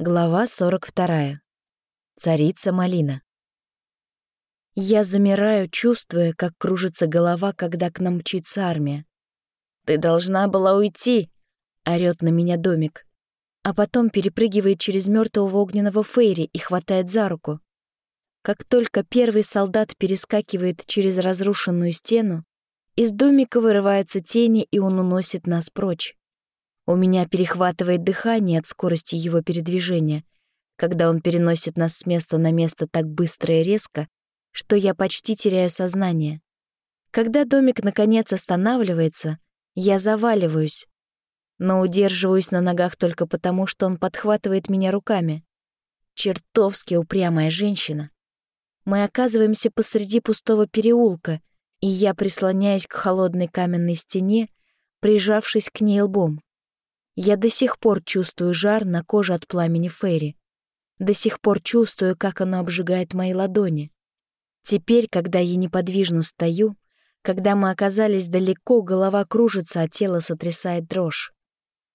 Глава 42. Царица Малина. Я замираю, чувствуя, как кружится голова, когда к нам мчится армия. «Ты должна была уйти!» — орёт на меня домик. А потом перепрыгивает через мертвого огненного Фейри и хватает за руку. Как только первый солдат перескакивает через разрушенную стену, из домика вырываются тени, и он уносит нас прочь. У меня перехватывает дыхание от скорости его передвижения, когда он переносит нас с места на место так быстро и резко, что я почти теряю сознание. Когда домик наконец останавливается, я заваливаюсь, но удерживаюсь на ногах только потому, что он подхватывает меня руками. Чертовски упрямая женщина. Мы оказываемся посреди пустого переулка, и я прислоняюсь к холодной каменной стене, прижавшись к ней лбом. Я до сих пор чувствую жар на коже от пламени Фейри. До сих пор чувствую, как оно обжигает мои ладони. Теперь, когда я неподвижно стою, когда мы оказались далеко, голова кружится, а тело сотрясает дрожь.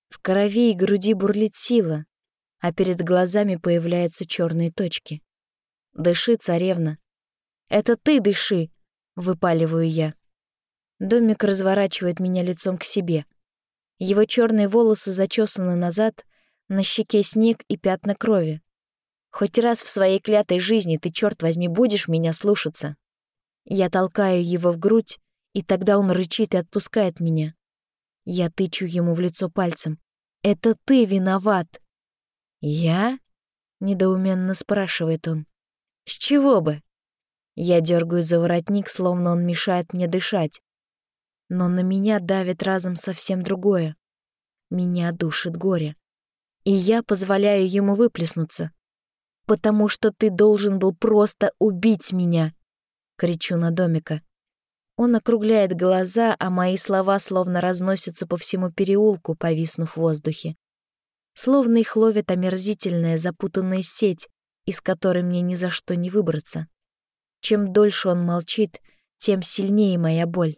В крови и груди бурлит сила, а перед глазами появляются черные точки. «Дыши, царевна!» «Это ты дыши!» — выпаливаю я. Домик разворачивает меня лицом к себе. Его черные волосы зачесаны назад, на щеке снег и пятна крови. Хоть раз в своей клятой жизни ты, черт возьми, будешь меня слушаться. Я толкаю его в грудь, и тогда он рычит и отпускает меня. Я тычу ему в лицо пальцем. «Это ты виноват!» «Я?» — недоуменно спрашивает он. «С чего бы?» Я дергаю за воротник, словно он мешает мне дышать, но на меня давит разом совсем другое. Меня душит горе. И я позволяю ему выплеснуться. «Потому что ты должен был просто убить меня!» — кричу на домика. Он округляет глаза, а мои слова словно разносятся по всему переулку, повиснув в воздухе. Словно их ловит омерзительная запутанная сеть, из которой мне ни за что не выбраться. Чем дольше он молчит, тем сильнее моя боль.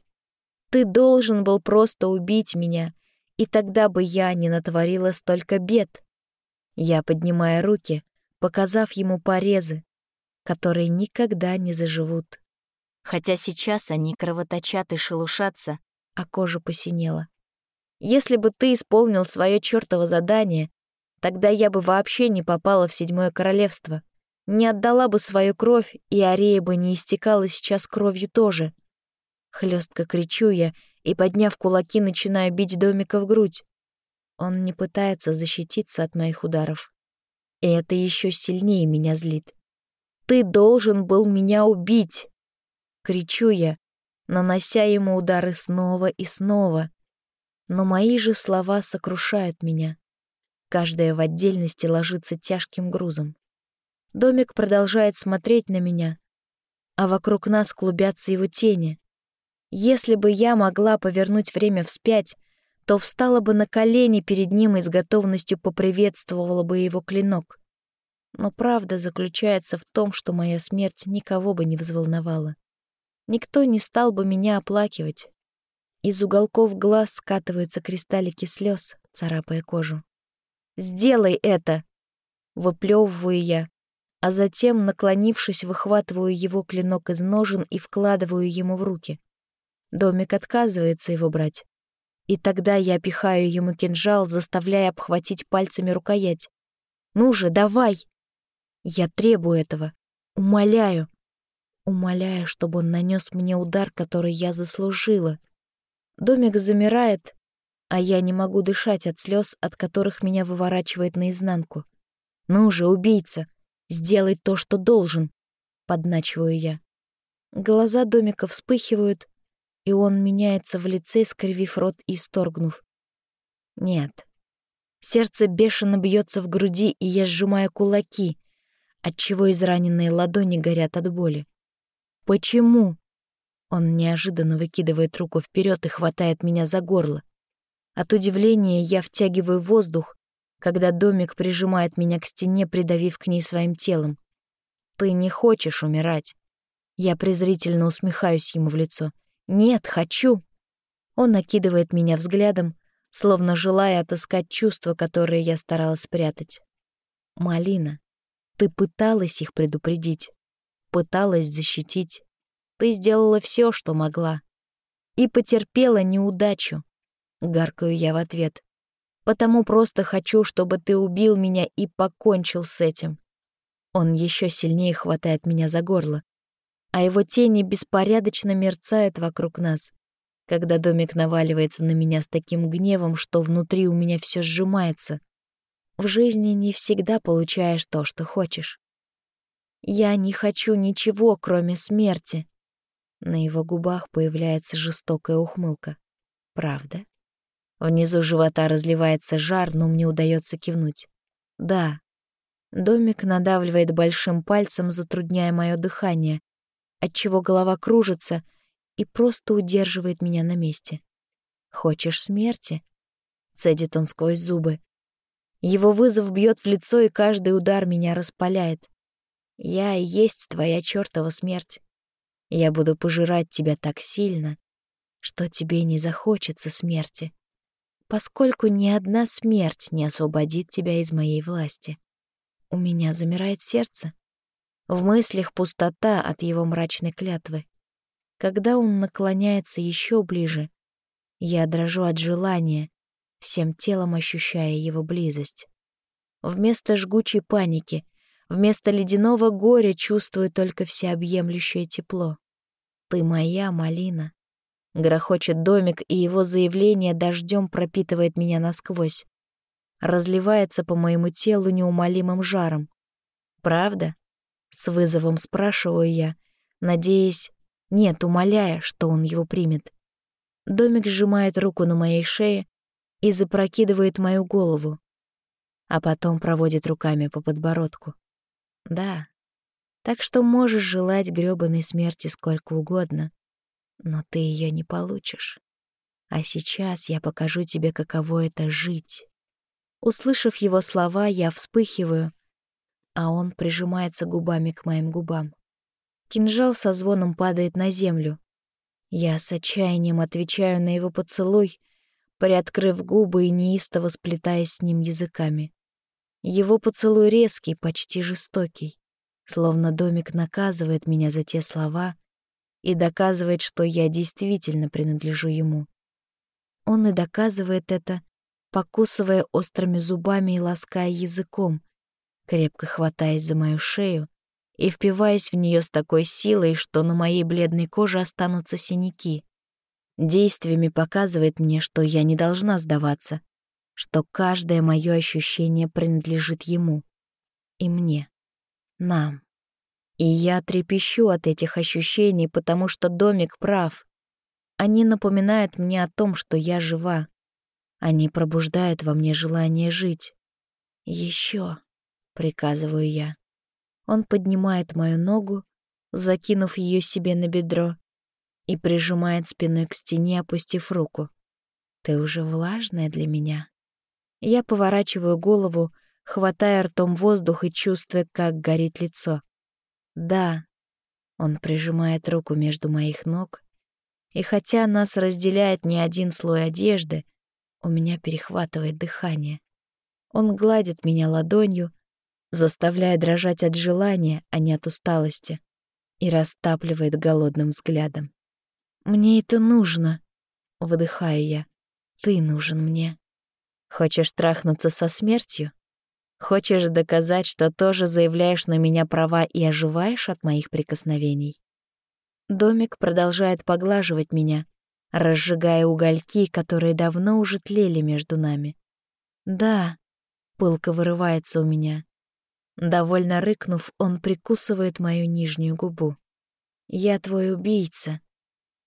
Ты должен был просто убить меня, и тогда бы я не натворила столько бед. Я поднимаю руки, показав ему порезы, которые никогда не заживут. Хотя сейчас они кровоточат и шелушатся, а кожа посинела. Если бы ты исполнил свое чёртово задание, тогда я бы вообще не попала в Седьмое Королевство, не отдала бы свою кровь, и Арея бы не истекала сейчас кровью тоже — Хлестко кричу я и, подняв кулаки, начинаю бить домика в грудь. Он не пытается защититься от моих ударов. И это еще сильнее меня злит. «Ты должен был меня убить!» Кричу я, нанося ему удары снова и снова. Но мои же слова сокрушают меня. Каждая в отдельности ложится тяжким грузом. Домик продолжает смотреть на меня, а вокруг нас клубятся его тени. Если бы я могла повернуть время вспять, то встала бы на колени перед ним и с готовностью поприветствовала бы его клинок. Но правда заключается в том, что моя смерть никого бы не взволновала. Никто не стал бы меня оплакивать. Из уголков глаз скатываются кристаллики слез, царапая кожу. «Сделай это!» — выплевываю я, а затем, наклонившись, выхватываю его клинок из ножен и вкладываю ему в руки. Домик отказывается его брать. И тогда я пихаю ему кинжал, заставляя обхватить пальцами рукоять. «Ну же, давай!» Я требую этого. Умоляю. Умоляю, чтобы он нанес мне удар, который я заслужила. Домик замирает, а я не могу дышать от слез, от которых меня выворачивает наизнанку. «Ну же, убийца, сделай то, что должен!» — подначиваю я. Глаза домика вспыхивают, и он меняется в лице, скривив рот и исторгнув. Нет. Сердце бешено бьется в груди, и я сжимаю кулаки, отчего израненные ладони горят от боли. Почему? Он неожиданно выкидывает руку вперед и хватает меня за горло. От удивления я втягиваю воздух, когда домик прижимает меня к стене, придавив к ней своим телом. «Ты не хочешь умирать». Я презрительно усмехаюсь ему в лицо. «Нет, хочу!» Он накидывает меня взглядом, словно желая отыскать чувства, которые я старалась спрятать. Малина, ты пыталась их предупредить, пыталась защитить. Ты сделала все, что могла. И потерпела неудачу. Гаркаю я в ответ. Потому просто хочу, чтобы ты убил меня и покончил с этим. Он еще сильнее хватает меня за горло, а его тени беспорядочно мерцают вокруг нас, когда домик наваливается на меня с таким гневом, что внутри у меня все сжимается. В жизни не всегда получаешь то, что хочешь. Я не хочу ничего, кроме смерти. На его губах появляется жестокая ухмылка. Правда? Внизу живота разливается жар, но мне удается кивнуть. Да. Домик надавливает большим пальцем, затрудняя мое дыхание, отчего голова кружится и просто удерживает меня на месте. «Хочешь смерти?» — цедит он сквозь зубы. Его вызов бьет в лицо, и каждый удар меня распаляет. Я и есть твоя чертова смерть. Я буду пожирать тебя так сильно, что тебе не захочется смерти, поскольку ни одна смерть не освободит тебя из моей власти. У меня замирает сердце. В мыслях пустота от его мрачной клятвы. Когда он наклоняется еще ближе, я дрожу от желания, всем телом ощущая его близость. Вместо жгучей паники, вместо ледяного горя чувствую только всеобъемлющее тепло. «Ты моя, малина!» Грохочет домик, и его заявление дождем пропитывает меня насквозь. Разливается по моему телу неумолимым жаром. «Правда?» — с вызовом спрашиваю я, надеясь, нет, умоляя, что он его примет. Домик сжимает руку на моей шее, и запрокидывает мою голову, а потом проводит руками по подбородку. Да, так что можешь желать грёбаной смерти сколько угодно, но ты ее не получишь. А сейчас я покажу тебе, каково это жить. Услышав его слова, я вспыхиваю, а он прижимается губами к моим губам. Кинжал со звоном падает на землю. Я с отчаянием отвечаю на его поцелуй, приоткрыв губы и неистово сплетаясь с ним языками. Его поцелуй резкий, почти жестокий, словно домик наказывает меня за те слова и доказывает, что я действительно принадлежу ему. Он и доказывает это, покусывая острыми зубами и лаская языком, крепко хватаясь за мою шею и впиваясь в нее с такой силой, что на моей бледной коже останутся синяки. Действиями показывает мне, что я не должна сдаваться, что каждое мое ощущение принадлежит ему и мне, нам. И я трепещу от этих ощущений, потому что домик прав. Они напоминают мне о том, что я жива. Они пробуждают во мне желание жить. Еще, приказываю я. Он поднимает мою ногу, закинув ее себе на бедро, и прижимает спиной к стене, опустив руку. «Ты уже влажная для меня». Я поворачиваю голову, хватая ртом воздух и чувствуя, как горит лицо. «Да». Он прижимает руку между моих ног, и хотя нас разделяет не один слой одежды, у меня перехватывает дыхание. Он гладит меня ладонью, заставляя дрожать от желания, а не от усталости, и растапливает голодным взглядом. «Мне это нужно», — выдыхаю я. «Ты нужен мне». «Хочешь трахнуться со смертью? Хочешь доказать, что тоже заявляешь на меня права и оживаешь от моих прикосновений?» Домик продолжает поглаживать меня, разжигая угольки, которые давно уже тлели между нами. «Да», — пылко вырывается у меня. Довольно рыкнув, он прикусывает мою нижнюю губу. «Я твой убийца»,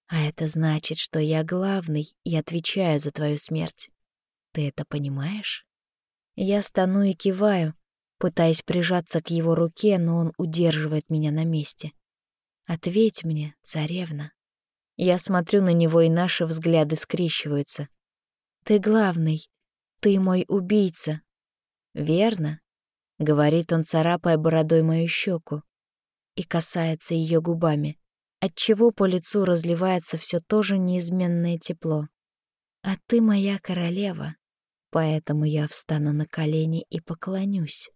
а это значит, что я главный и отвечаю за твою смерть. Ты это понимаешь? Я стану и киваю, пытаясь прижаться к его руке, но он удерживает меня на месте. Ответь мне, царевна. Я смотрю на него, и наши взгляды скрещиваются. Ты главный, ты мой убийца. Верно, говорит он, царапая бородой мою щеку и касается ее губами отчего по лицу разливается все то же неизменное тепло. «А ты моя королева, поэтому я встану на колени и поклонюсь».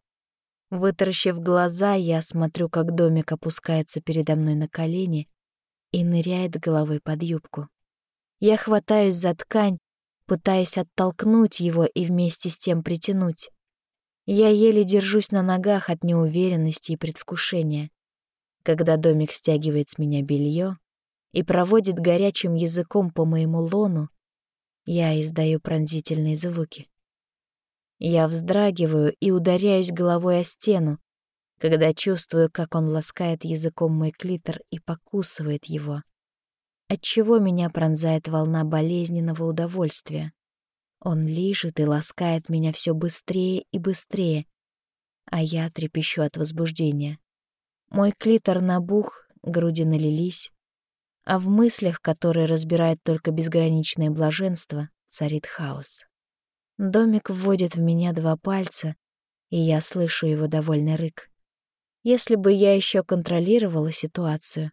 Вытаращив глаза, я смотрю, как домик опускается передо мной на колени и ныряет головой под юбку. Я хватаюсь за ткань, пытаясь оттолкнуть его и вместе с тем притянуть. Я еле держусь на ногах от неуверенности и предвкушения. Когда домик стягивает с меня белье и проводит горячим языком по моему лону, я издаю пронзительные звуки. Я вздрагиваю и ударяюсь головой о стену, когда чувствую, как он ласкает языком мой клитор и покусывает его, отчего меня пронзает волна болезненного удовольствия. Он лижет и ласкает меня все быстрее и быстрее, а я трепещу от возбуждения. Мой клитор набух, груди налились, а в мыслях, которые разбирает только безграничное блаженство, царит хаос. Домик вводит в меня два пальца, и я слышу его довольный рык. Если бы я еще контролировала ситуацию,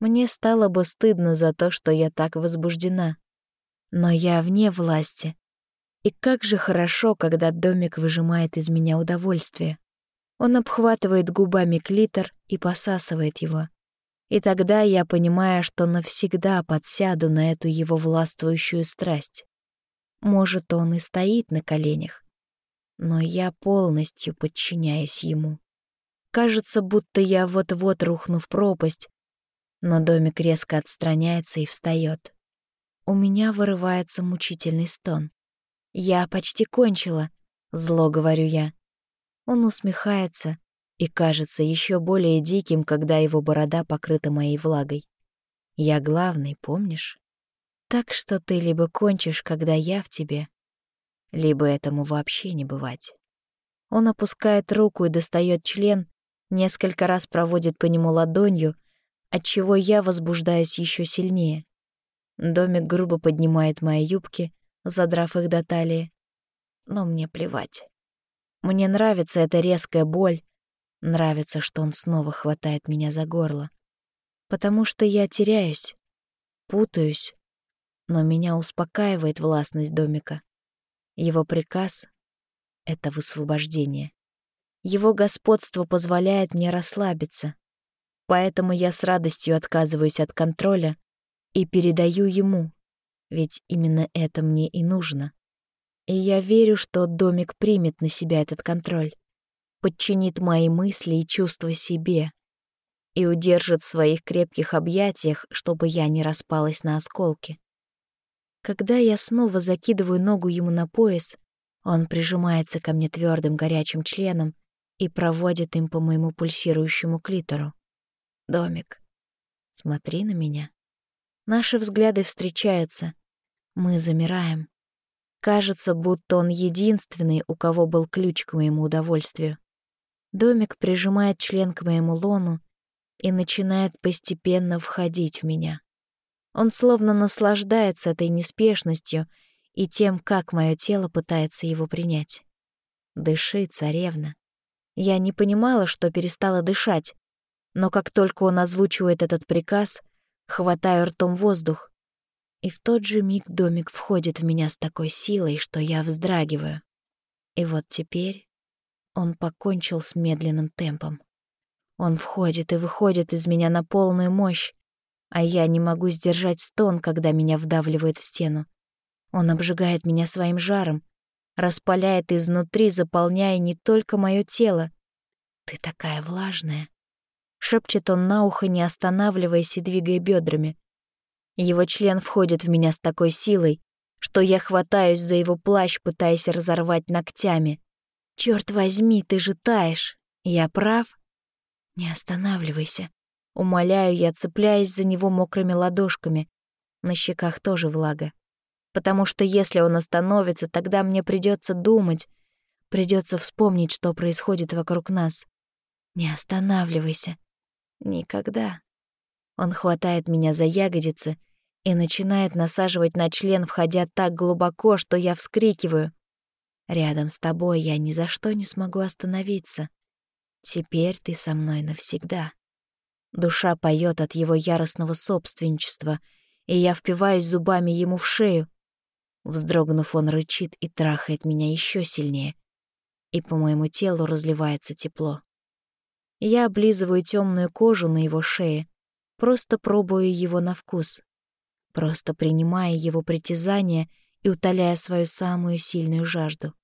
мне стало бы стыдно за то, что я так возбуждена. Но я вне власти. И как же хорошо, когда домик выжимает из меня удовольствие. Он обхватывает губами клитор и посасывает его. И тогда я понимаю, что навсегда подсяду на эту его властвующую страсть. Может, он и стоит на коленях, но я полностью подчиняюсь ему. Кажется, будто я вот-вот рухну в пропасть, но домик резко отстраняется и встает. У меня вырывается мучительный стон. «Я почти кончила», — зло говорю я. Он усмехается и кажется еще более диким, когда его борода покрыта моей влагой. «Я главный, помнишь?» Так что ты либо кончишь, когда я в тебе, либо этому вообще не бывать. Он опускает руку и достает член, несколько раз проводит по нему ладонью, отчего я возбуждаюсь еще сильнее. Домик грубо поднимает мои юбки, задрав их до талии. Но мне плевать. Мне нравится эта резкая боль, нравится, что он снова хватает меня за горло. Потому что я теряюсь, путаюсь, но меня успокаивает властность домика. Его приказ — это высвобождение. Его господство позволяет мне расслабиться, поэтому я с радостью отказываюсь от контроля и передаю ему, ведь именно это мне и нужно. И я верю, что домик примет на себя этот контроль, подчинит мои мысли и чувства себе и удержит в своих крепких объятиях, чтобы я не распалась на осколки. Когда я снова закидываю ногу ему на пояс, он прижимается ко мне твердым горячим членом и проводит им по моему пульсирующему клитору. Домик, смотри на меня. Наши взгляды встречаются. Мы замираем. Кажется, будто он единственный, у кого был ключ к моему удовольствию. Домик прижимает член к моему лону и начинает постепенно входить в меня. Он словно наслаждается этой неспешностью и тем, как мое тело пытается его принять. Дыши, царевна. Я не понимала, что перестала дышать, но как только он озвучивает этот приказ, хватаю ртом воздух, и в тот же миг домик входит в меня с такой силой, что я вздрагиваю. И вот теперь он покончил с медленным темпом. Он входит и выходит из меня на полную мощь, а я не могу сдержать стон, когда меня вдавливает в стену. Он обжигает меня своим жаром, распаляет изнутри, заполняя не только мое тело. «Ты такая влажная», — шепчет он на ухо, не останавливаясь и двигая бедрами. Его член входит в меня с такой силой, что я хватаюсь за его плащ, пытаясь разорвать ногтями. Черт возьми, ты же таешь. Я прав? Не останавливайся. Умоляю я, цепляясь за него мокрыми ладошками. На щеках тоже влага. Потому что если он остановится, тогда мне придется думать, придется вспомнить, что происходит вокруг нас. Не останавливайся. Никогда. Он хватает меня за ягодицы и начинает насаживать на член, входя так глубоко, что я вскрикиваю. Рядом с тобой я ни за что не смогу остановиться. Теперь ты со мной навсегда. Душа поет от его яростного собственничества, и я впиваюсь зубами ему в шею. Вздрогнув, он рычит и трахает меня еще сильнее. и по моему телу разливается тепло. Я облизываю темную кожу на его шее, просто пробую его на вкус, просто принимая его притязания и утоляя свою самую сильную жажду.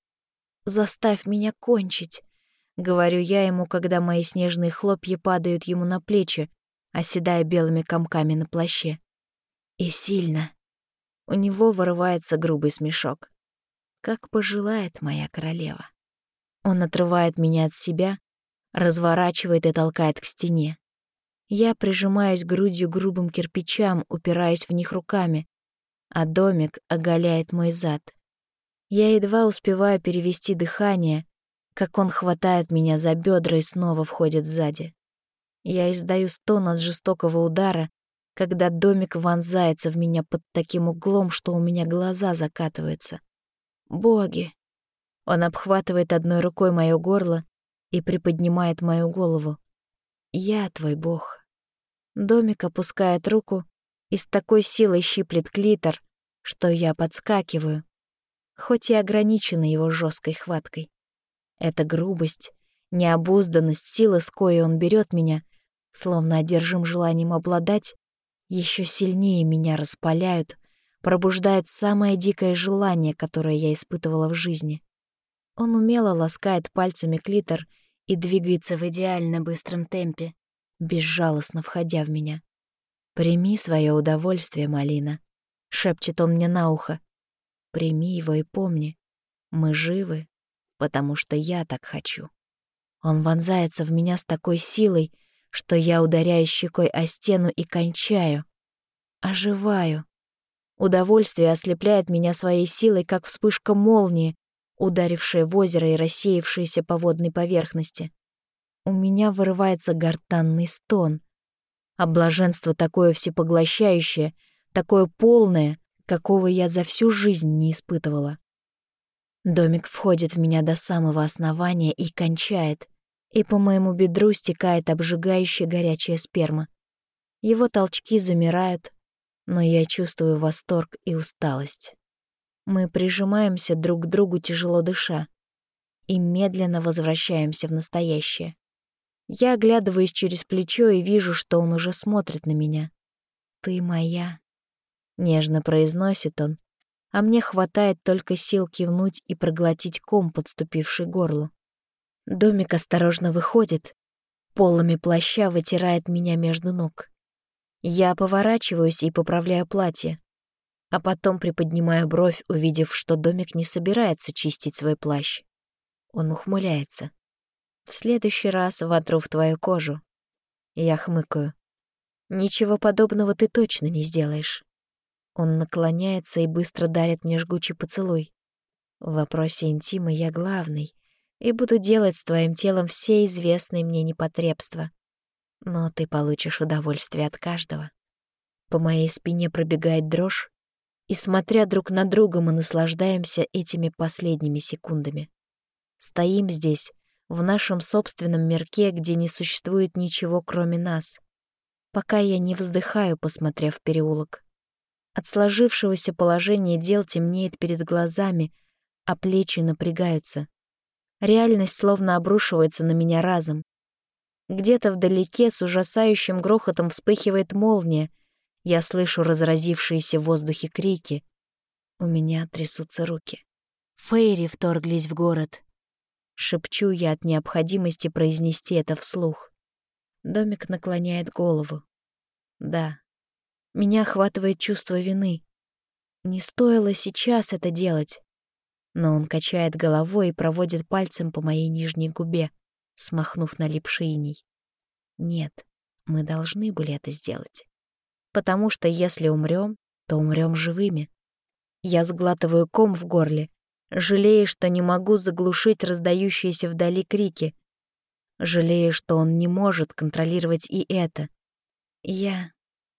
«Заставь меня кончить», — говорю я ему, когда мои снежные хлопья падают ему на плечи, оседая белыми комками на плаще. И сильно. У него вырывается грубый смешок. Как пожелает моя королева. Он отрывает меня от себя, разворачивает и толкает к стене. Я прижимаюсь грудью грубым кирпичам, упираюсь в них руками, а домик оголяет мой зад. Я едва успеваю перевести дыхание, как он хватает меня за бедра и снова входит сзади. Я издаю стон от жестокого удара, когда домик вонзается в меня под таким углом, что у меня глаза закатываются. Боги! Он обхватывает одной рукой моё горло и приподнимает мою голову. Я твой бог. Домик опускает руку и с такой силой щиплет клитор, что я подскакиваю, хоть и ограничена его жесткой хваткой. Эта грубость, необузданность, сила, с коей он берет меня, словно одержим желанием обладать, еще сильнее меня распаляют, пробуждают самое дикое желание, которое я испытывала в жизни. Он умело ласкает пальцами клитор и двигается в идеально быстром темпе, безжалостно входя в меня. «Прими свое удовольствие, Малина», — шепчет он мне на ухо. «Прими его и помни, мы живы, потому что я так хочу». Он вонзается в меня с такой силой, что я ударяю щекой о стену и кончаю. Оживаю. Удовольствие ослепляет меня своей силой, как вспышка молнии, ударившая в озеро и рассеявшаяся по водной поверхности у меня вырывается гортанный стон. А блаженство такое всепоглощающее, такое полное, какого я за всю жизнь не испытывала. Домик входит в меня до самого основания и кончает, и по моему бедру стекает обжигающая горячая сперма. Его толчки замирают, но я чувствую восторг и усталость. Мы прижимаемся друг к другу, тяжело дыша, и медленно возвращаемся в настоящее. Я оглядываюсь через плечо и вижу, что он уже смотрит на меня. «Ты моя», — нежно произносит он, а мне хватает только сил кивнуть и проглотить ком, подступивший к горлу. Домик осторожно выходит, полами плаща вытирает меня между ног. Я поворачиваюсь и поправляю платье, а потом приподнимаю бровь, увидев, что домик не собирается чистить свой плащ. Он ухмыляется. В следующий раз вотру в твою кожу. Я хмыкаю. Ничего подобного ты точно не сделаешь. Он наклоняется и быстро дарит мне жгучий поцелуй. В вопросе интима я главный и буду делать с твоим телом все известные мне непотребства. Но ты получишь удовольствие от каждого. По моей спине пробегает дрожь, и, смотря друг на друга, мы наслаждаемся этими последними секундами. Стоим здесь, в нашем собственном мирке, где не существует ничего, кроме нас. Пока я не вздыхаю, посмотрев переулок. От сложившегося положения дел темнеет перед глазами, а плечи напрягаются. Реальность словно обрушивается на меня разом. Где-то вдалеке с ужасающим грохотом вспыхивает молния. Я слышу разразившиеся в воздухе крики. У меня трясутся руки. Фейри вторглись в город. Шепчу я от необходимости произнести это вслух. Домик наклоняет голову. Да, меня охватывает чувство вины. Не стоило сейчас это делать. Но он качает головой и проводит пальцем по моей нижней губе, смахнув налипший иней. Нет, мы должны были это сделать. Потому что если умрем, то умрем живыми. Я сглатываю ком в горле жалея, что не могу заглушить раздающиеся вдали крики, жалея, что он не может контролировать и это. Я...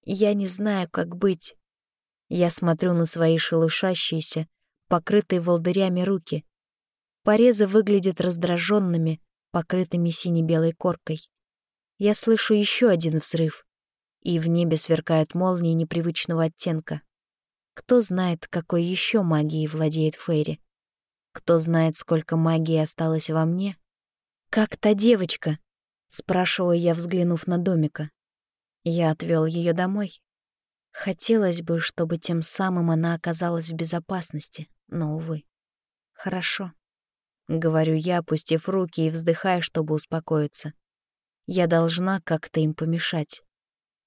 я не знаю, как быть. Я смотрю на свои шелушащиеся, покрытые волдырями руки. Порезы выглядят раздраженными, покрытыми сине-белой коркой. Я слышу еще один взрыв, и в небе сверкают молнии непривычного оттенка. Кто знает, какой еще магией владеет Фейри. Кто знает, сколько магии осталось во мне? «Как та девочка?» — спрашиваю я, взглянув на домика. Я отвел ее домой. Хотелось бы, чтобы тем самым она оказалась в безопасности, но, увы. Хорошо. Говорю я, опустив руки и вздыхая, чтобы успокоиться. Я должна как-то им помешать.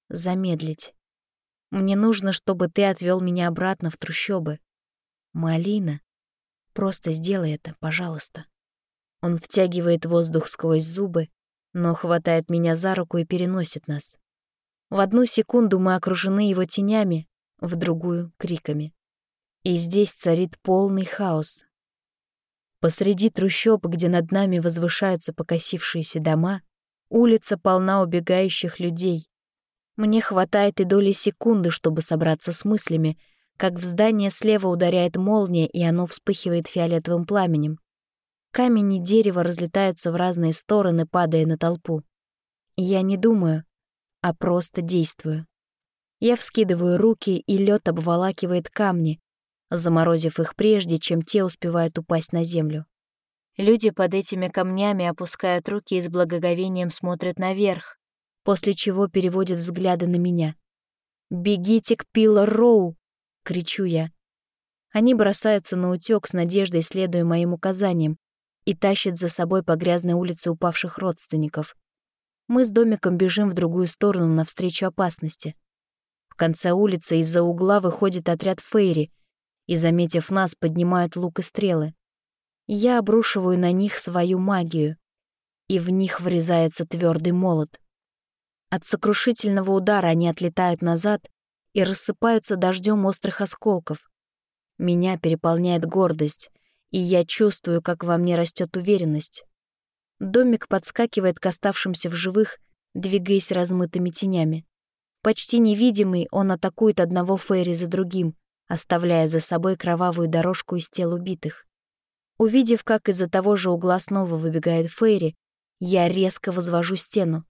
Замедлить. Мне нужно, чтобы ты отвел меня обратно в трущобы. Малина, просто сделай это, пожалуйста. Он втягивает воздух сквозь зубы, но хватает меня за руку и переносит нас. В одну секунду мы окружены его тенями, в другую — криками. И здесь царит полный хаос. Посреди трущоб, где над нами возвышаются покосившиеся дома, улица полна убегающих людей. Мне хватает и доли секунды, чтобы собраться с мыслями, как в здание слева ударяет молния, и оно вспыхивает фиолетовым пламенем. Камень и дерево разлетаются в разные стороны, падая на толпу. Я не думаю, а просто действую. Я вскидываю руки, и лед обволакивает камни, заморозив их прежде, чем те успевают упасть на землю. Люди под этими камнями опускают руки и с благоговением смотрят наверх, после чего переводят взгляды на меня. «Бегите к Пиллар Роу!» — кричу я. Они бросаются на утёк с надеждой, следуя моим указаниям, и тащит за собой по грязной улице упавших родственников. Мы с домиком бежим в другую сторону навстречу опасности. В конце улицы из-за угла выходит отряд Фейри и, заметив нас, поднимают лук и стрелы. Я обрушиваю на них свою магию, и в них врезается твердый молот. От сокрушительного удара они отлетают назад и рассыпаются дождем острых осколков. Меня переполняет гордость, и я чувствую, как во мне растет уверенность. Домик подскакивает к оставшимся в живых, двигаясь размытыми тенями. Почти невидимый, он атакует одного Фейри за другим, оставляя за собой кровавую дорожку из тел убитых. Увидев, как из-за того же угла снова выбегает Фейри, я резко возвожу стену.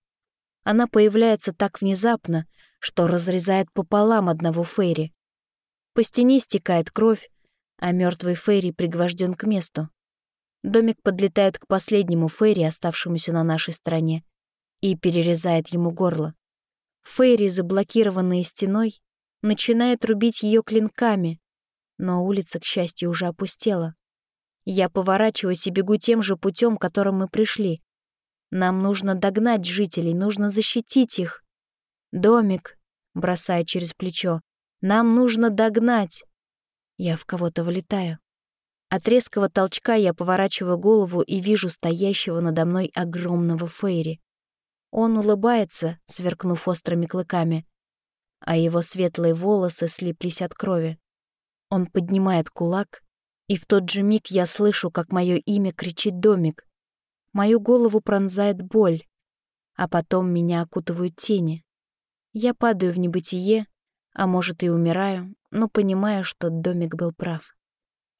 Она появляется так внезапно, что разрезает пополам одного Фейри. По стене стекает кровь, а мертвый Фейри пригвожден к месту. Домик подлетает к последнему Фейри, оставшемуся на нашей стороне, и перерезает ему горло. Фейри, заблокированные стеной, начинает рубить ее клинками, но улица, к счастью, уже опустела. Я поворачиваюсь и бегу тем же путем, которым мы пришли. Нам нужно догнать жителей, нужно защитить их. Домик, бросая через плечо, нам нужно догнать. Я в кого-то вылетаю. От резкого толчка я поворачиваю голову и вижу стоящего надо мной огромного Фейри. Он улыбается, сверкнув острыми клыками, а его светлые волосы слиплись от крови. Он поднимает кулак, и в тот же миг я слышу, как мое имя кричит домик. Мою голову пронзает боль, а потом меня окутывают тени. Я падаю в небытие, а может и умираю, но понимаю, что домик был прав.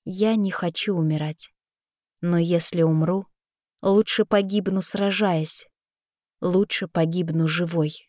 Я не хочу умирать. Но если умру, лучше погибну, сражаясь. Лучше погибну живой.